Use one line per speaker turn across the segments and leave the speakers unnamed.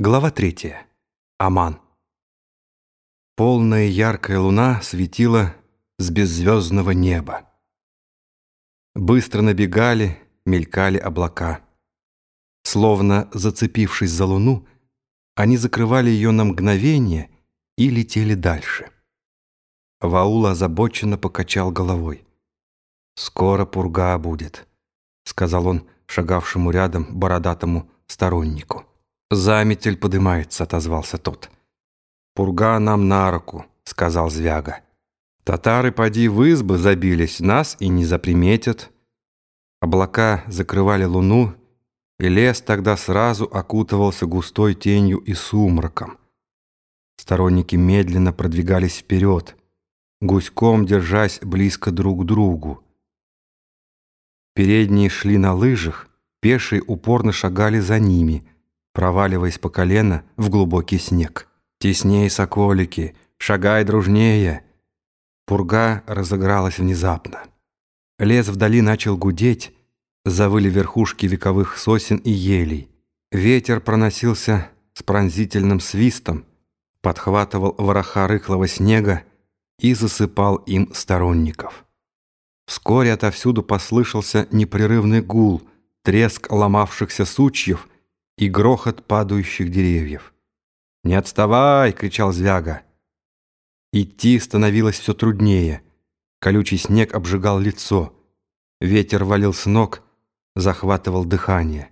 Глава третья. Аман. Полная яркая луна светила с беззвездного неба. Быстро набегали, мелькали облака. Словно зацепившись за луну, они закрывали ее на мгновение и летели дальше. Ваул озабоченно покачал головой. «Скоро пурга будет», — сказал он шагавшему рядом бородатому стороннику. «Заметель подымается», — отозвался тот. «Пурга нам на руку», — сказал Звяга. «Татары, поди, в избы забились, нас и не заприметят». Облака закрывали луну, и лес тогда сразу окутывался густой тенью и сумраком. Сторонники медленно продвигались вперед, гуськом держась близко друг к другу. Передние шли на лыжах, пешие упорно шагали за ними — проваливаясь по колено в глубокий снег. «Тесней, соколики! Шагай дружнее!» Пурга разыгралась внезапно. Лес вдали начал гудеть, завыли верхушки вековых сосен и елей. Ветер проносился с пронзительным свистом, подхватывал вороха рыхлого снега и засыпал им сторонников. Вскоре отовсюду послышался непрерывный гул, треск ломавшихся сучьев и грохот падающих деревьев. «Не отставай!» — кричал Звяга. Идти становилось все труднее. Колючий снег обжигал лицо. Ветер валил с ног, захватывал дыхание.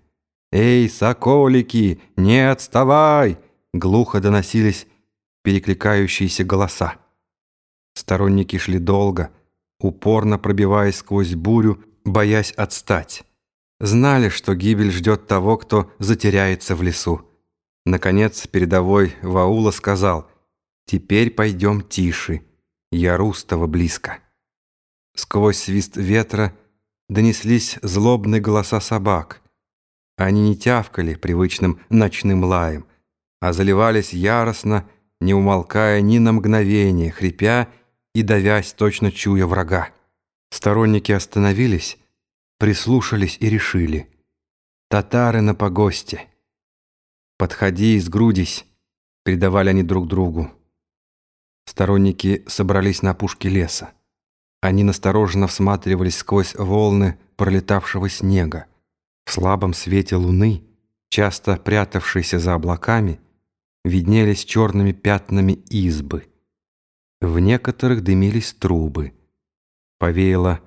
«Эй, соколики, не отставай!» Глухо доносились перекликающиеся голоса. Сторонники шли долго, упорно пробиваясь сквозь бурю, боясь отстать. Знали, что гибель ждет того, кто затеряется в лесу. Наконец передовой Ваула сказал «Теперь пойдем тише, я Рустова близко». Сквозь свист ветра донеслись злобные голоса собак. Они не тявкали привычным ночным лаем, а заливались яростно, не умолкая ни на мгновение, хрипя и давясь, точно чуя врага. Сторонники остановились, прислушались и решили. Татары на погосте. «Подходи и сгрудись», — передавали они друг другу. Сторонники собрались на опушке леса. Они настороженно всматривались сквозь волны пролетавшего снега. В слабом свете луны, часто прятавшейся за облаками, виднелись черными пятнами избы. В некоторых дымились трубы. Повеяло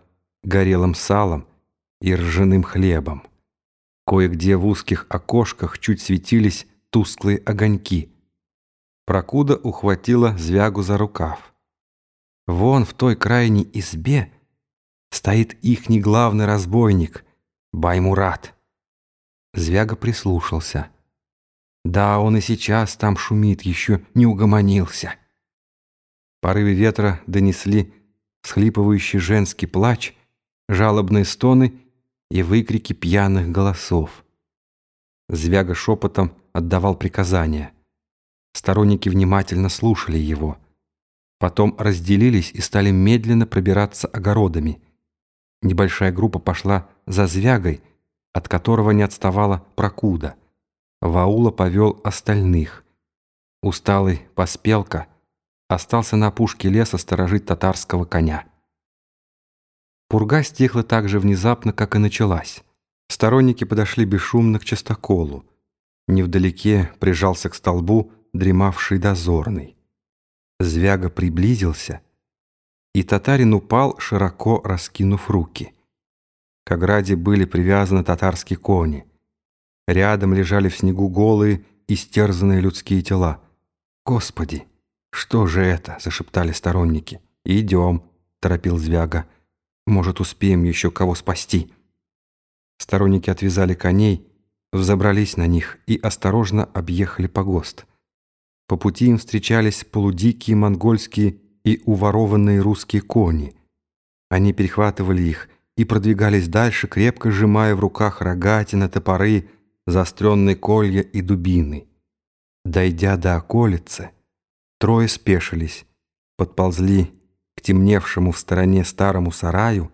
горелым салом, и ржаным хлебом. Кое-где в узких окошках чуть светились тусклые огоньки. Прокуда ухватила Звягу за рукав. Вон в той крайней избе стоит ихний главный разбойник, Баймурат. Звяга прислушался. Да, он и сейчас там шумит, еще не угомонился. Порывы ветра донесли схлипывающий женский плач, жалобные стоны и выкрики пьяных голосов. Звяга шепотом отдавал приказания. Сторонники внимательно слушали его. Потом разделились и стали медленно пробираться огородами. Небольшая группа пошла за Звягой, от которого не отставала Прокуда. Ваула повел остальных. Усталый Поспелка остался на опушке леса сторожить татарского коня. Пурга стихла так же внезапно, как и началась. Сторонники подошли бесшумно к частоколу. Невдалеке прижался к столбу дремавший дозорный. Звяга приблизился, и татарин упал, широко раскинув руки. К ограде были привязаны татарские кони. Рядом лежали в снегу голые, истерзанные людские тела. «Господи, что же это?» — зашептали сторонники. «Идем», — торопил Звяга. Может, успеем еще кого спасти». Сторонники отвязали коней, взобрались на них и осторожно объехали погост. По пути им встречались полудикие монгольские и уворованные русские кони. Они перехватывали их и продвигались дальше, крепко сжимая в руках рогатины, топоры, заостренные колья и дубины. Дойдя до околицы, трое спешились, подползли к темневшему в стороне старому сараю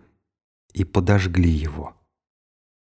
и подожгли его.